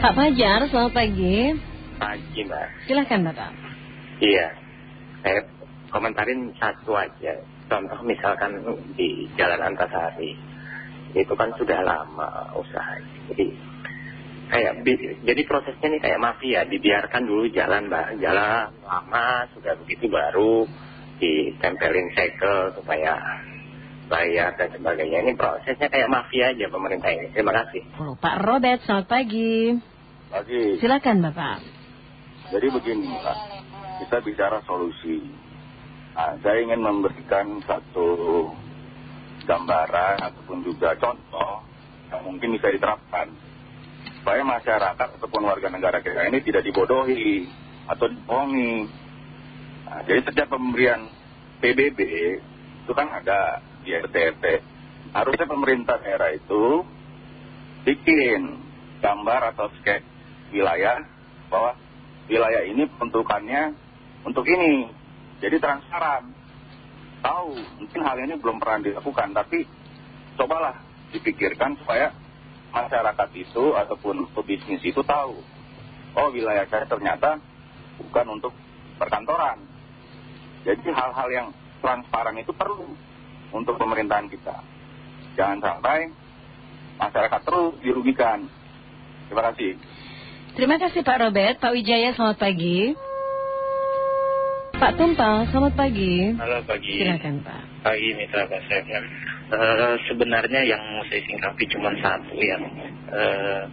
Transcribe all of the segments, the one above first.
Pak Fajar, selamat pagi. Pagi mbak. Silahkan Bapak. Iya, saya komentarin satu aja. Contoh misalkan di Jalan Antasari, itu kan sudah lama usaha. Jadi kayak jadi prosesnya nih kayak mafia, dibiarkan dulu jalan mbak, jalan lama sudah begitu baru ditempelin segel supaya bayar dan sebagainya. Ini prosesnya kayak mafia aja pemerintah ini. Terima kasih. Oh, Pak Robert, selamat pagi. Pagi. Silakan Bapak. Jadi begini Pak, kita bicara solusi. Nah, saya ingin memberikan satu gambaran ataupun juga contoh yang mungkin bisa diterapkan. Supaya masyarakat ataupun warga negara kita ini tidak dibodohi atau dibohongi. Nah, jadi setiap pemberian PBB itu kan ada di RT Harusnya pemerintah daerah itu bikin gambar atau sketch wilayah bahwa wilayah ini bentukannya untuk ini. Jadi transparan. Tahu, mungkin hal ini belum pernah dilakukan, tapi cobalah dipikirkan supaya masyarakat itu ataupun pebisnis itu tahu. Oh wilayah saya ternyata bukan untuk perkantoran. Jadi hal-hal yang transparan itu perlu untuk pemerintahan kita. Jangan sampai masyarakat terus dirugikan. Terima kasih. Terima kasih Pak Robert. Pak Wijaya, selamat pagi. Pak Tumpal, selamat pagi. Halo pagi. Silakan Pak. Pagi Mitra Pak Uh, sebenarnya yang mau saya singkapi cuma satu ya. Uh,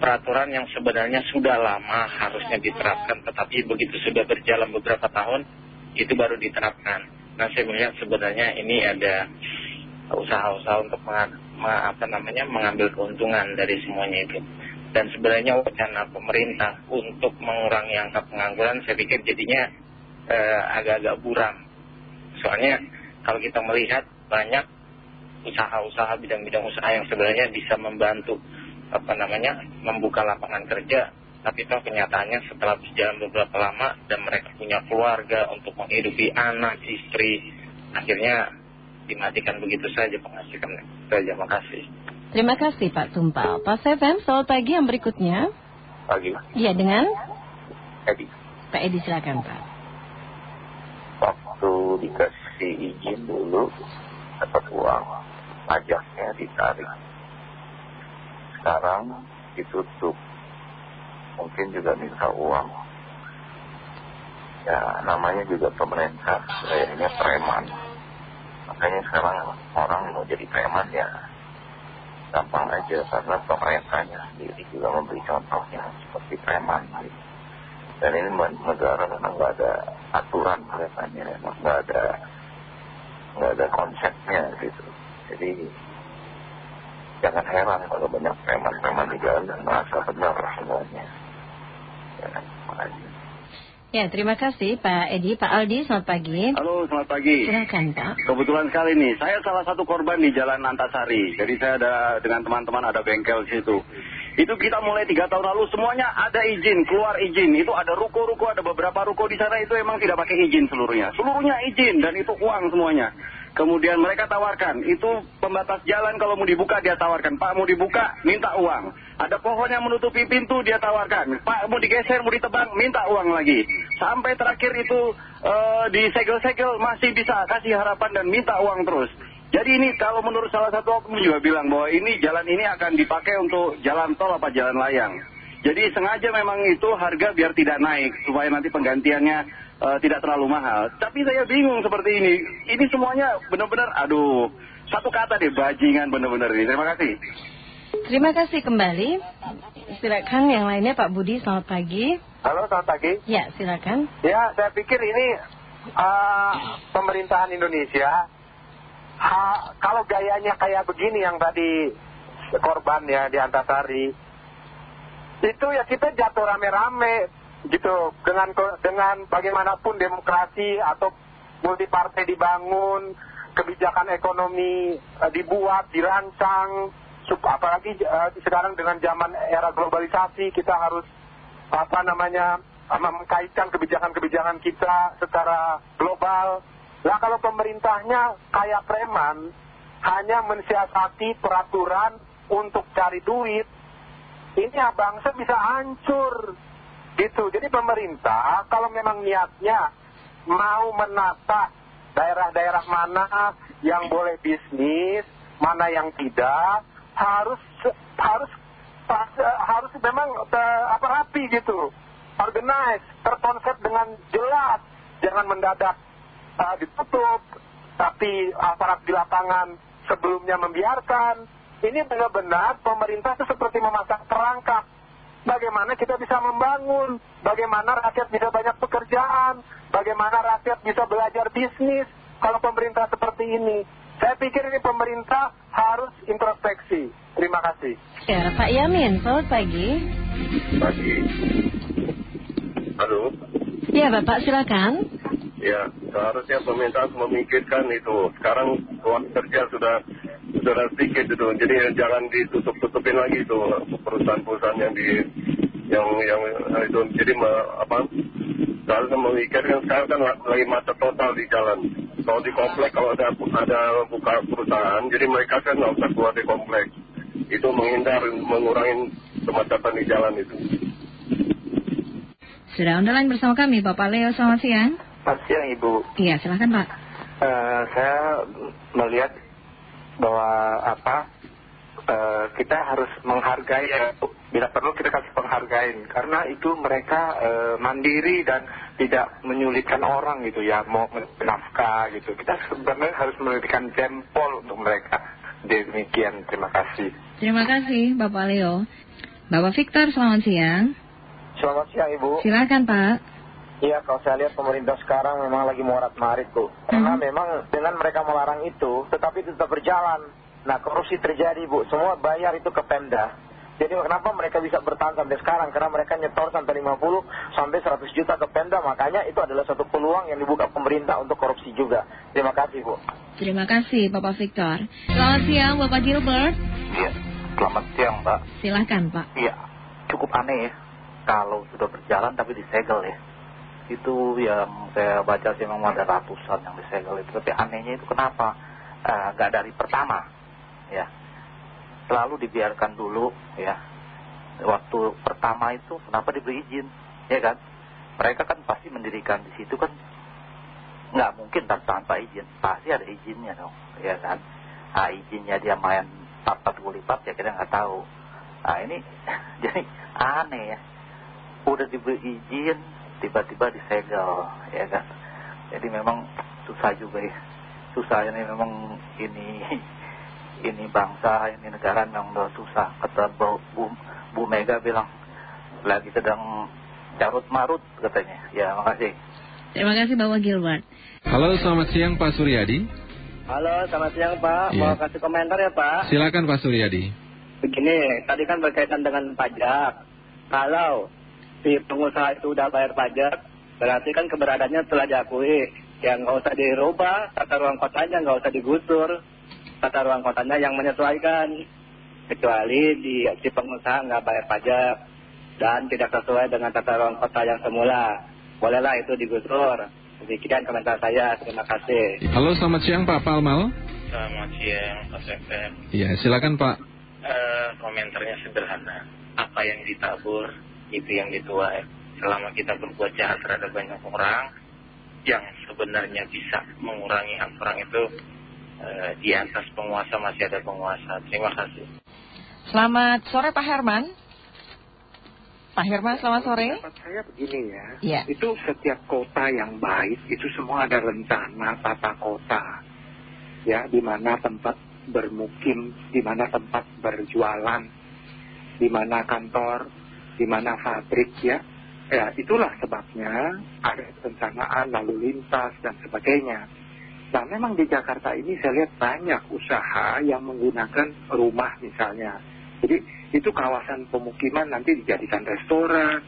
peraturan yang sebenarnya sudah lama harusnya diterapkan, tetapi begitu sudah berjalan beberapa tahun, itu baru diterapkan. Nah saya melihat sebenarnya ini ada usaha-usaha untuk apa namanya, mengambil keuntungan dari semuanya itu. Dan sebenarnya wacana pemerintah untuk mengurangi angka pengangguran saya pikir jadinya eh, agak-agak buram. Soalnya kalau kita melihat banyak usaha-usaha bidang-bidang usaha yang sebenarnya bisa membantu apa namanya membuka lapangan kerja tapi toh kenyataannya setelah berjalan beberapa lama dan mereka punya keluarga untuk menghidupi anak, istri, akhirnya dimatikan begitu saja penghasilannya. Terima kasih. Terima kasih Pak Tumpal. Pak Seven, selamat pagi yang berikutnya. Pagi. Iya dengan? Edi. Pak Edi silakan Pak. Waktu dikasih izin dulu dapat uang, pajaknya ditarik. Sekarang ditutup mungkin juga minta uang. Ya namanya juga pemerintah kayaknya preman. Makanya sekarang orang mau jadi preman ya gampang aja karena pemerintahnya sendiri juga memberi contohnya seperti preman. Dan ini negara memang nggak ada aturan kelihatannya. Nggak ada nggak ada konsepnya gitu. Jadi jangan heran kalau banyak preman-preman di jalan dan merasa benar semuanya Ya, terima kasih Pak Edi. Pak Aldi, selamat pagi. Halo, selamat pagi. Silakan Pak. Kebetulan sekali nih, saya salah satu korban di Jalan Antasari. Jadi saya ada dengan teman-teman ada bengkel di situ. Itu kita mulai tiga tahun lalu semuanya ada izin, keluar izin. Itu ada ruko-ruko, ada beberapa ruko di sana itu emang tidak pakai izin seluruhnya. Seluruhnya izin dan itu uang semuanya. Kemudian mereka tawarkan, itu pembatas jalan kalau mau dibuka dia tawarkan. Pak mau dibuka, minta uang. Ada pohon yang menutupi pintu dia tawarkan. Pak mau digeser, mau ditebang, minta uang lagi. Sampai terakhir itu uh, di segel-segel masih bisa kasih harapan dan minta uang terus. Jadi ini kalau menurut salah satu oknum juga bilang bahwa ini jalan ini akan dipakai untuk jalan tol apa jalan layang. Jadi sengaja memang itu harga biar tidak naik supaya nanti penggantiannya uh, tidak terlalu mahal. Tapi saya bingung seperti ini. Ini semuanya benar-benar, aduh, satu kata deh, bajingan benar-benar ini. Terima kasih. Terima kasih kembali. Silakan yang lainnya Pak Budi, selamat pagi. Halo, selamat pagi. Ya, silakan. Ya, saya pikir ini uh, pemerintahan Indonesia, ha, kalau gayanya kayak begini yang tadi korban ya di Antasari, itu ya kita jatuh rame-rame gitu dengan dengan bagaimanapun demokrasi atau multi partai dibangun kebijakan ekonomi uh, dibuat dirancang apalagi uh, sekarang dengan zaman era globalisasi kita harus apa namanya mengkaitkan kebijakan-kebijakan kita secara global lah kalau pemerintahnya kayak preman hanya mensiasati peraturan untuk cari duit ini ya bangsa bisa hancur. Gitu. Jadi pemerintah kalau memang niatnya mau menata daerah-daerah mana yang boleh bisnis, mana yang tidak, harus harus harus memang apa rapi gitu, organize, terkonsep dengan jelas, jangan mendadak uh, ditutup, tapi aparat di lapangan sebelumnya membiarkan. Ini benar-benar pemerintah itu seperti memasang perangkap. Bagaimana kita bisa membangun, bagaimana rakyat bisa banyak pekerjaan, bagaimana rakyat bisa belajar bisnis kalau pemerintah seperti ini. Saya pikir ini pemerintah harus introspeksi. Terima kasih. Ya, Pak Yamin, selamat pagi. Pagi. Halo. Ya, Bapak silakan. Ya, seharusnya pemerintah memikirkan itu. Sekarang waktu kerja sudah sudah sedikit itu. Jadi jangan ditutup-tutupin lagi itu perusahaan-perusahaan yang di yang yang itu. Jadi apa? Seharusnya memikirkan sekarang kan lagi masa total di jalan. Kalau di komplek kalau ada ada buka perusahaan, jadi mereka kan nggak usah keluar di komplek. Itu menghindar, mengurangi kemacetan di jalan itu. Sudah online bersama kami, Bapak Leo. Selamat siang. Selamat siang, Ibu. Iya, silahkan Pak. Uh, saya melihat bahwa apa uh, kita harus menghargai ya, bila perlu kita kasih penghargaan karena itu mereka uh, mandiri dan tidak menyulitkan orang gitu ya mau nafkah gitu. Kita sebenarnya harus memberikan jempol untuk mereka. Demikian terima kasih. Terima kasih Bapak Leo. Bapak Victor selamat siang. Selamat siang Ibu. Silakan Pak Iya, kalau saya lihat pemerintah sekarang memang lagi morat marit tuh. Karena hmm. memang dengan mereka melarang itu, tetapi itu tetap berjalan. Nah, korupsi terjadi, Bu. Semua bayar itu ke Pemda. Jadi kenapa mereka bisa bertahan sampai sekarang? Karena mereka nyetor sampai 50 sampai 100 juta ke Pemda. Makanya itu adalah satu peluang yang dibuka pemerintah untuk korupsi juga. Terima kasih, Bu. Terima kasih, Bapak Victor. Selamat siang, Bapak Gilbert. Iya, selamat siang, Mbak. Silahkan, Pak. Iya, cukup aneh ya. Kalau sudah berjalan tapi disegel ya itu yang saya baca sih memang ada ratusan yang disegel itu. Tapi anehnya itu kenapa? Eh, nggak dari pertama ya. Selalu dibiarkan dulu ya. Waktu pertama itu kenapa diberi izin ya kan? Mereka kan pasti mendirikan di situ kan. Nggak mungkin tanpa, tanpa izin. Pasti ada izinnya dong ya kan? Nah izinnya dia main empat puluh lipat ya kita nggak tahu. Nah ini jadi aneh ya. Udah diberi izin tiba-tiba disegel ya kan jadi memang susah juga ya. Susah ini memang ini ini bangsa ini negara memang udah susah. Kata Bu, Bu, Bu Mega bilang lagi sedang carut marut katanya. Ya makasih. Terima kasih Bapak Gilbert. Halo selamat siang Pak Suryadi. Halo selamat siang Pak. Ya. mau kasih komentar ya Pak? Silakan Pak Suryadi. Begini tadi kan berkaitan dengan pajak. Kalau si pengusaha itu udah bayar pajak, berarti kan keberadaannya telah diakui. Yang nggak usah dirubah, tata ruang kotanya nggak usah digusur, tata ruang kotanya yang menyesuaikan. Kecuali di, si pengusaha nggak bayar pajak dan tidak sesuai dengan tata ruang kota yang semula. Bolehlah itu digusur. Demikian komentar saya. Terima kasih. Halo, selamat siang Pak Palmal. Selamat siang Pak Sefem. Iya, silakan Pak. Uh, komentarnya sederhana. Apa yang ditabur itu yang dituai. Selama kita berbuat jahat terhadap banyak orang yang sebenarnya bisa mengurangi orang itu eh, di atas penguasa masih ada penguasa. Terima kasih. Selamat sore Pak Herman. Pak Herman selamat sore. Pendapat saya begini ya, ya. Itu setiap kota yang baik itu semua ada rencana tata kota. Ya di mana tempat bermukim di mana tempat berjualan di mana kantor di mana pabrik ya. Ya, itulah sebabnya ada perencanaan lalu lintas dan sebagainya. Nah, memang di Jakarta ini saya lihat banyak usaha yang menggunakan rumah misalnya. Jadi itu kawasan pemukiman nanti dijadikan restoran,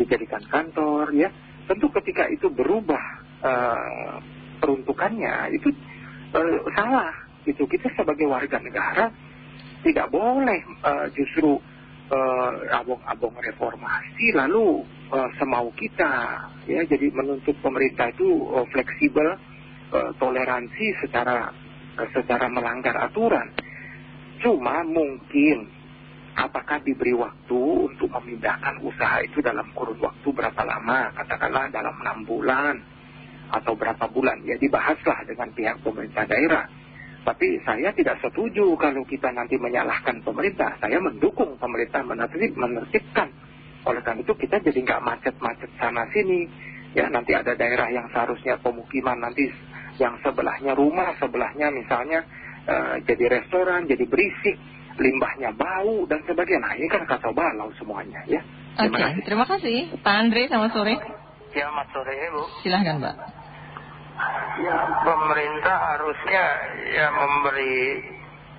dijadikan kantor ya. Tentu ketika itu berubah uh, peruntukannya itu uh, salah. Itu kita sebagai warga negara tidak boleh uh, justru uh, abong-abong reformasi lalu uh, semau kita ya jadi menuntut pemerintah itu uh, fleksibel toleransi secara secara melanggar aturan. Cuma mungkin apakah diberi waktu untuk memindahkan usaha itu dalam kurun waktu berapa lama, katakanlah dalam enam bulan atau berapa bulan, ya dibahaslah dengan pihak pemerintah daerah. Tapi saya tidak setuju kalau kita nanti menyalahkan pemerintah. Saya mendukung pemerintah menertib, menertibkan. Oleh karena itu kita jadi nggak macet-macet sana sini. Ya nanti ada daerah yang seharusnya pemukiman nanti yang sebelahnya rumah, sebelahnya misalnya eh, jadi restoran, jadi berisik limbahnya bau dan sebagainya. Nah ini kan kacau balau semuanya ya. Oke, terima kasih. Pak Andre, selamat sore. Selamat sore Bu. Silahkan Mbak. Ya, pemerintah harusnya ya memberi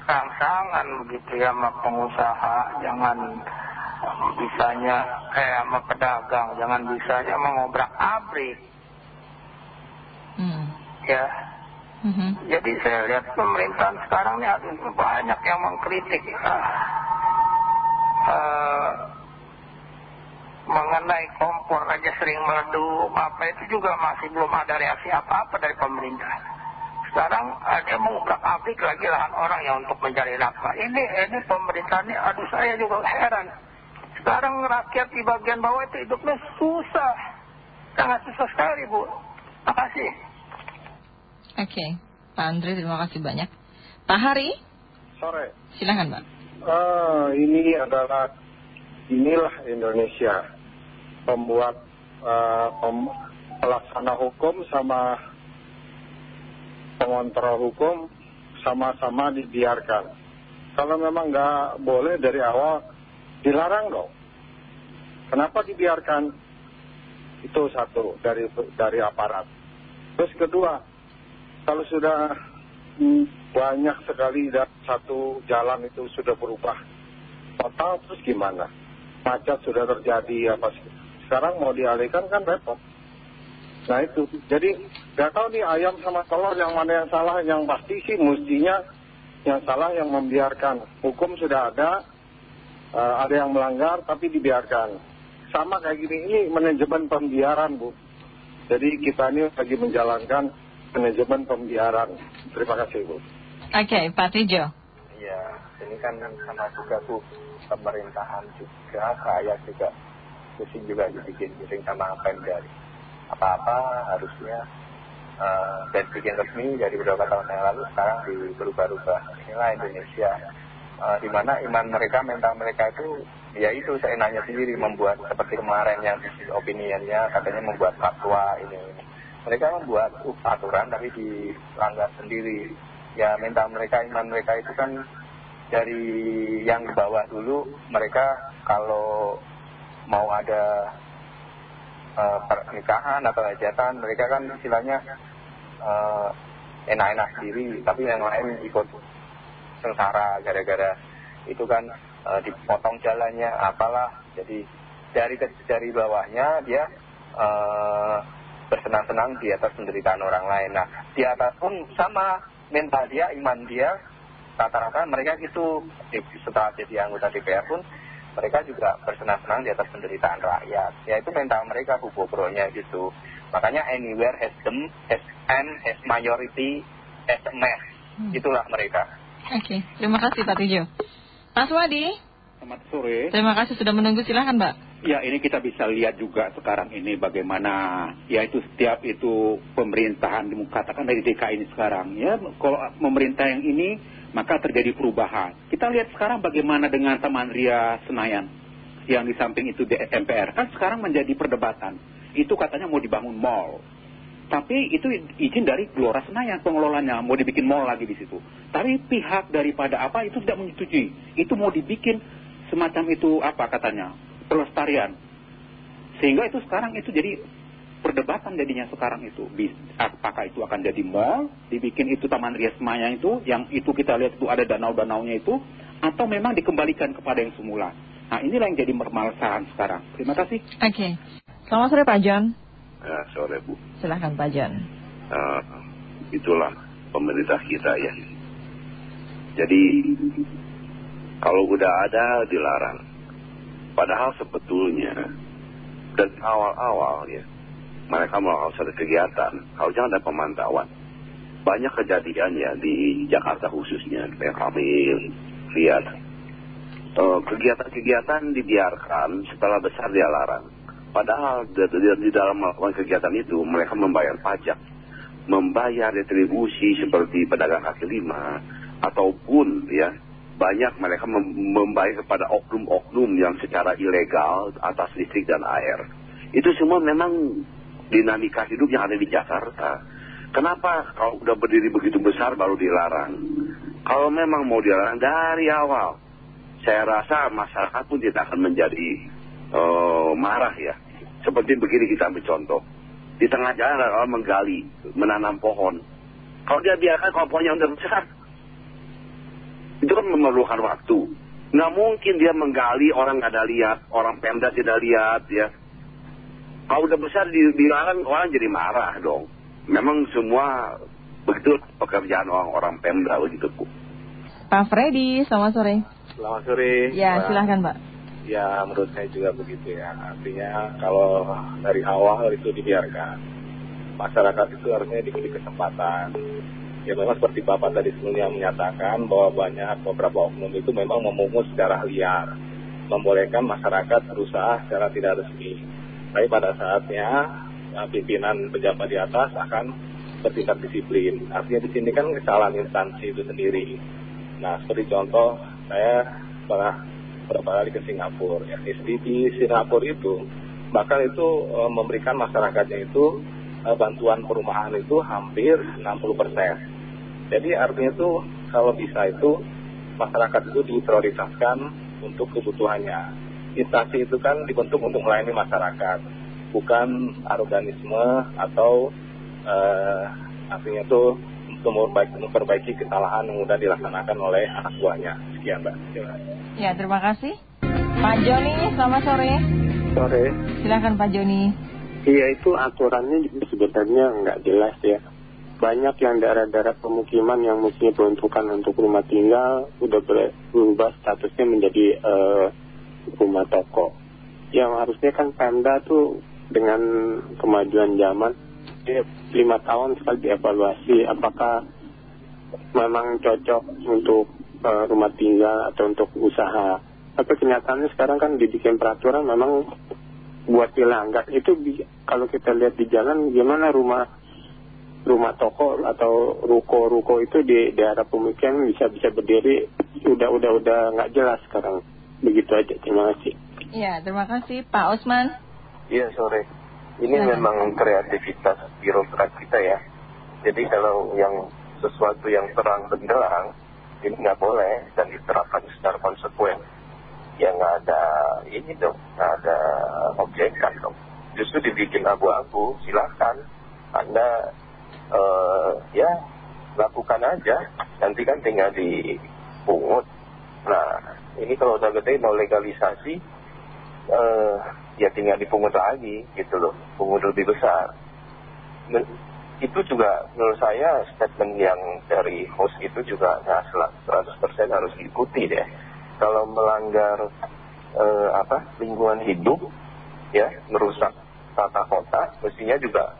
rangsangan begitu ya sama pengusaha. Jangan bisanya kayak sama pedagang. Jangan bisanya mengobrak abrik. Hmm. Ya, Mhm. Jadi saya lihat pemerintahan sekarang ini aduh, banyak yang mengkritik eh, mengenai aja sering meledup apa itu juga masih belum ada reaksi apa-apa dari pemerintah. Sekarang ada mengubrak abrik lagi lahan orang yang untuk mencari nafkah. Ini ini pemerintah ini aduh saya juga heran. Sekarang rakyat di bagian bawah itu hidupnya susah. Sangat susah sekali Bu. Makasih. Oke, Pak Andre terima kasih banyak. Pak Hari, Sore. silahkan Pak. Ah, ini adalah inilah Indonesia pembuat pem- pelaksana hukum sama pengontrol hukum sama-sama dibiarkan. Kalau memang nggak boleh dari awal dilarang dong. Kenapa dibiarkan? Itu satu dari dari aparat. Terus kedua, kalau sudah hmm, banyak sekali dan satu jalan itu sudah berubah total terus gimana macet sudah terjadi apa sih sekarang mau dialihkan kan repot. Nah itu. Jadi nggak tahu nih ayam sama telur yang mana yang salah yang pasti sih mestinya yang salah yang membiarkan. Hukum sudah ada eh, ada yang melanggar tapi dibiarkan. Sama kayak gini ini manajemen pembiaran bu. Jadi kita ini lagi menjalankan manajemen pembiaran. Terima kasih bu. Oke, Pak Tijo. Iya, ini kan sama juga Bu, pemerintahan juga, saya juga, pusing juga dibikin pusing sama Pemda. Apa-apa harusnya uh, dan bikin resmi dari beberapa tahun yang lalu sekarang diberubah-ubah. Inilah Indonesia, uh, di mana iman mereka, mental mereka itu, ya itu saya nanya sendiri membuat seperti kemarin yang opiniannya katanya membuat fatwa ini. Mereka membuat aturan tapi dilanggar sendiri ya mental mereka, iman mereka itu kan dari yang bawah dulu mereka kalau mau ada uh, pernikahan atau hajatan mereka kan istilahnya uh, enak-enak sendiri tapi yang lain ikut sengsara gara-gara itu kan uh, dipotong jalannya apalah. Jadi dari dari bawahnya dia bersenang-senang di atas penderitaan orang lain. Nah di atas pun sama mental dia, iman dia, rata-rata mereka itu setelah jadi anggota DPR pun mereka juga bersenang-senang di atas penderitaan rakyat. Ya itu mental mereka bubobronya gitu. Makanya anywhere has them, has M, has majority, has a mass. Itulah mereka. Oke, terima kasih Pak Tijo. Mas Wadi, Selamat sore. terima kasih sudah menunggu. Silahkan Mbak. Ya ini kita bisa lihat juga sekarang ini bagaimana ya itu setiap itu pemerintahan katakan dari DKI ini sekarang ya kalau pemerintah yang ini maka terjadi perubahan. Kita lihat sekarang bagaimana dengan Taman Ria Senayan yang di samping itu di MPR kan sekarang menjadi perdebatan. Itu katanya mau dibangun mall. Tapi itu izin dari Gelora Senayan pengelolanya mau dibikin mall lagi di situ. Tapi pihak daripada apa itu tidak menyetujui. Itu mau dibikin semacam itu apa katanya pelestarian. Sehingga itu sekarang itu jadi perdebatan jadinya sekarang itu. Apakah itu akan jadi mall, dibikin itu Taman Ria Senayan itu, yang itu kita lihat itu ada danau-danaunya itu, atau memang dikembalikan kepada yang semula. Nah inilah yang jadi permasalahan sekarang. Terima kasih. Oke. Selamat sore Pak John. Ya, sore Bu. Silahkan Pak John. Uh, itulah pemerintah kita ya. Jadi kalau udah ada dilarang. Padahal sebetulnya dari awal-awal ya mereka melakukan satu kegiatan harusnya ada pemantauan. Banyak kejadian ya di Jakarta khususnya kayak kami lihat eh, kegiatan-kegiatan dibiarkan setelah besar dia larang. Padahal di, di- di dalam melakukan kegiatan itu mereka membayar pajak, membayar retribusi seperti pedagang kaki lima, ataupun ya banyak mereka mem- membayar kepada oknum-oknum yang secara ilegal atas listrik dan air. Itu semua memang dinamika hidup yang ada di Jakarta. Kenapa kalau udah berdiri begitu besar baru dilarang? Kalau memang mau dilarang dari awal, saya rasa masyarakat pun tidak akan menjadi eh, marah ya. Seperti begini kita ambil contoh. Di tengah jalan orang menggali, menanam pohon. Kalau dia biarkan kalau pohonnya udah besar, itu kan memerlukan waktu. Nggak mungkin dia menggali orang nggak ada lihat, orang pemda tidak lihat ya. Kalau udah besar di- dilarang orang jadi marah dong. Memang semua begitu pekerjaan orang-orang pemda begitu. Bu. Pak Freddy, selamat sore. Selamat sore. Ya, Pak. silahkan Pak. Ya, menurut saya juga begitu ya. Artinya kalau dari awal itu dibiarkan, masyarakat itu harusnya diberi kesempatan. Ya memang seperti Bapak tadi sebelumnya menyatakan bahwa banyak beberapa oknum itu memang memungut secara liar. Membolehkan masyarakat berusaha secara tidak resmi. Tapi pada saatnya eh, pimpinan pejabat di atas akan bertindak disiplin. Artinya di sini kan kesalahan instansi itu sendiri. Nah, seperti contoh, saya pernah beberapa kali ke Singapura. Ya, di, di Singapura itu, bahkan itu eh, memberikan masyarakatnya itu eh, bantuan perumahan itu hampir 60%. Jadi artinya itu kalau bisa itu masyarakat itu diprioritaskan untuk kebutuhannya. Instansi itu kan dibentuk untuk melayani masyarakat, bukan aroganisme atau eh, artinya itu untuk memperbaiki, memperbaiki kesalahan yang sudah dilaksanakan oleh anak buahnya. Sekian, Mbak. Terima kasih. Ya, terima kasih. Pak Joni, selamat sore. Sore. Silahkan Pak Joni. Iya itu aturannya juga sebenarnya nggak jelas ya. Banyak yang daerah-daerah pemukiman yang mestinya peruntukan untuk rumah tinggal udah ber- berubah statusnya menjadi eh, rumah toko. Yang harusnya kan Pemda tuh dengan kemajuan zaman lima tahun sekali dievaluasi apakah memang cocok untuk eh, rumah tinggal atau untuk usaha. Tapi kenyataannya sekarang kan dibikin peraturan memang buat dilanggar itu kalau kita lihat di jalan gimana rumah rumah toko atau ruko-ruko itu di daerah pemukiman bisa bisa berdiri udah udah udah nggak jelas sekarang begitu aja terima kasih Ya, terima kasih Pak Osman. Iya sore. Ini Silakan. memang kreativitas birokrat kita ya. Jadi kalau yang sesuatu yang terang benderang ini nggak boleh dan diterapkan secara konsekuen. Ya nggak ada ini dong, nggak ada objekan dong. Justru dibikin abu-abu, silakan Anda ya lakukan aja. Nanti kan tinggal dipungut. Nah ini kalau udah gede mau legalisasi eh, ya tinggal dipungut lagi gitu loh, pungut lebih besar. Men- itu juga menurut saya statement yang dari host itu juga nggak sel- 100% harus diikuti deh. Kalau melanggar eh, apa lingkungan hidup, ya merusak tata kota, mestinya juga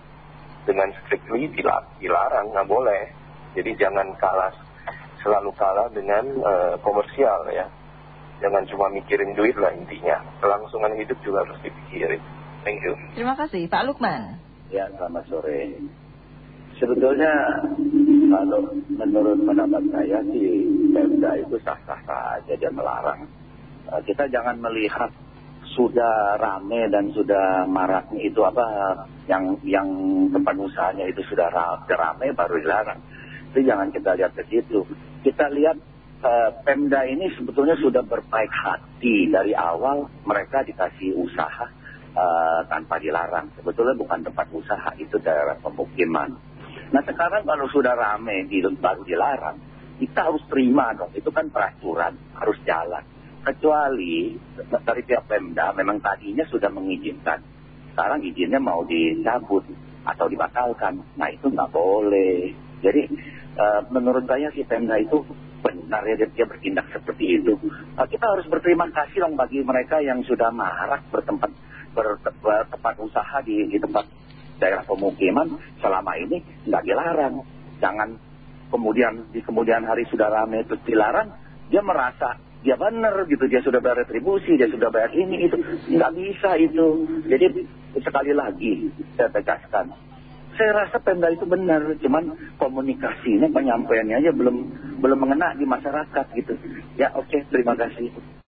dengan strictly dila- dilarang, nggak boleh. Jadi jangan kalah selalu kalah dengan eh, komersial ya jangan cuma mikirin duit lah intinya. Kelangsungan hidup juga harus dipikirin. Thank you. Terima kasih Pak Lukman. Ya, selamat sore. Sebetulnya kalau menurut pendapat saya sih Pemda itu sah-sah saja dia melarang. Eh, kita jangan melihat sudah rame dan sudah maraknya itu apa yang yang tempat usahanya itu sudah ra- rame baru dilarang. Itu jangan kita lihat ke situ. Kita lihat eh, Pemda ini sebetulnya sudah berbaik hati dari awal mereka dikasih usaha eh, tanpa dilarang. Sebetulnya bukan tempat usaha, itu daerah pemukiman. Nah sekarang kalau sudah rame baru dilarang, kita harus terima dong. Itu kan peraturan, harus jalan. Kecuali dari pihak Pemda memang tadinya sudah mengizinkan. Sekarang izinnya mau dicabut atau dibatalkan. Nah itu nggak boleh. Jadi eh, menurut saya si Pemda itu benar ya dia, bertindak seperti itu. Eh, kita harus berterima kasih dong bagi mereka yang sudah marak bertempat ber- bertempat usaha di, di tempat daerah pemukiman selama ini nggak dilarang. Jangan kemudian di kemudian hari sudah ramai terus dilarang, dia merasa dia benar gitu, dia sudah bayar retribusi, dia sudah bayar ini, itu. Nggak bisa itu. Jadi sekali lagi saya tegaskan, saya rasa Pemda itu benar, cuman komunikasinya, penyampaiannya aja belum belum mengena di masyarakat gitu. Ya oke, terima kasih.